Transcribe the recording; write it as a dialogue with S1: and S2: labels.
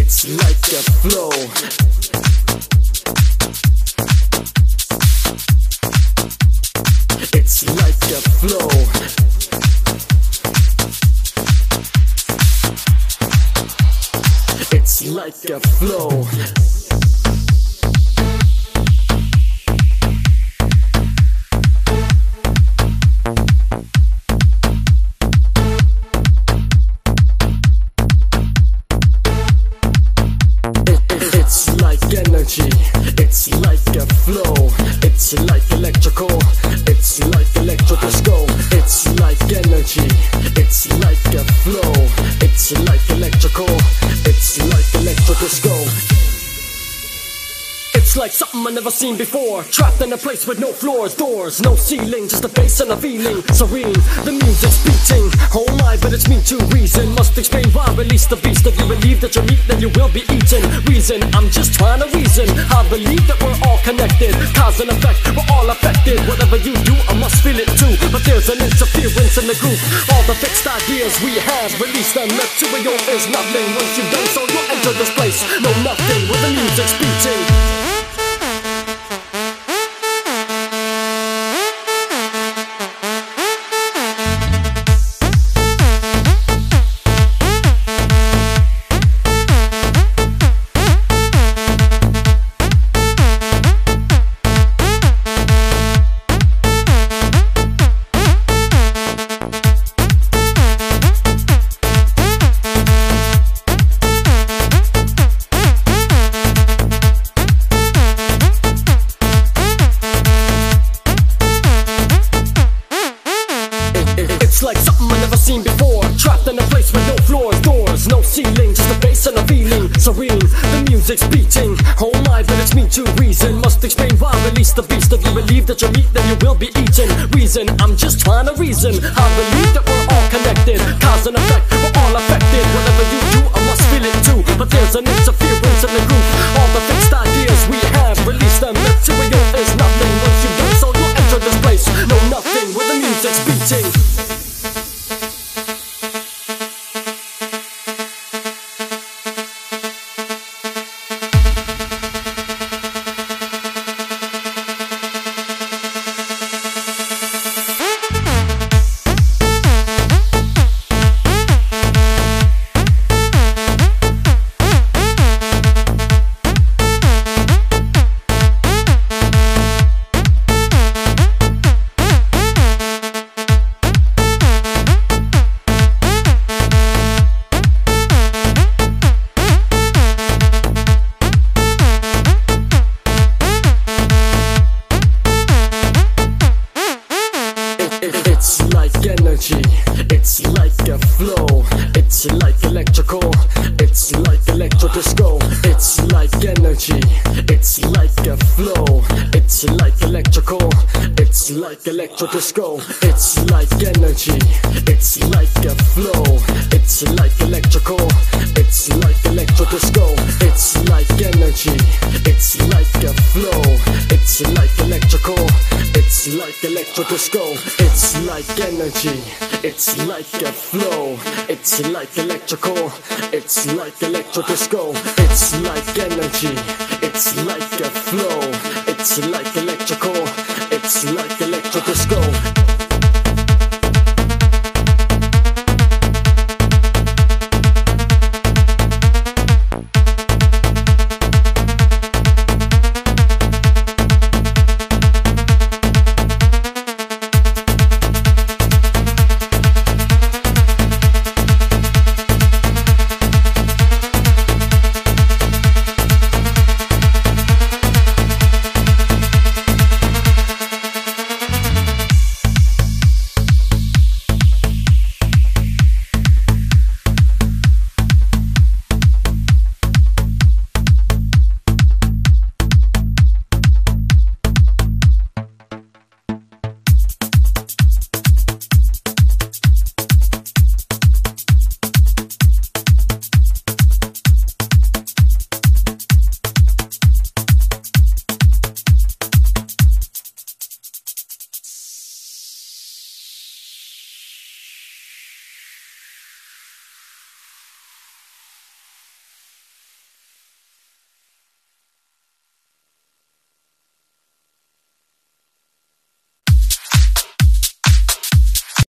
S1: It's like a flow. It's like a flow. It's like a flow. Energy, it's like a flow, it's like electrical, It's like something I never seen before. Trapped in a place with no floors, doors, no ceiling, just a bass and a feeling serene. The music's beating, oh my, but it's me to reason. Must explain why I release the beast. If you believe that you're meat, then you will be eaten. Reason, I'm just trying to reason. I believe that we're all connected, cause and effect, we're all affected. Whatever you do, I must feel it too. But there's an interference in the group. All the fixed ideas we have, release them. Material is nothing. Once you've done so, you'll enter this place. No nothing with the music's beating. Music's beating. Oh my, but it's me to reason. Must explain why release the beast. If you believe that you're meat, then you will be eaten. Reason, I'm just trying to reason. I believe that we're all connected. Cause and effect, we're all affected. Whatever you do, I must feel it too. But there's an interference in the group. All the fixed ideas we have, It's like energy, it's like a flow, it's like electrical, it's like electro disco, it's like energy, it's like a flow, it's like electrical, it's like electro disco, it's like energy, it's like a flow, it's like electrical, it's like electro disco, it's like energy, it's like a flow, it's like electrical, it's like electro disco, it's like energy, it's like a flow, it's like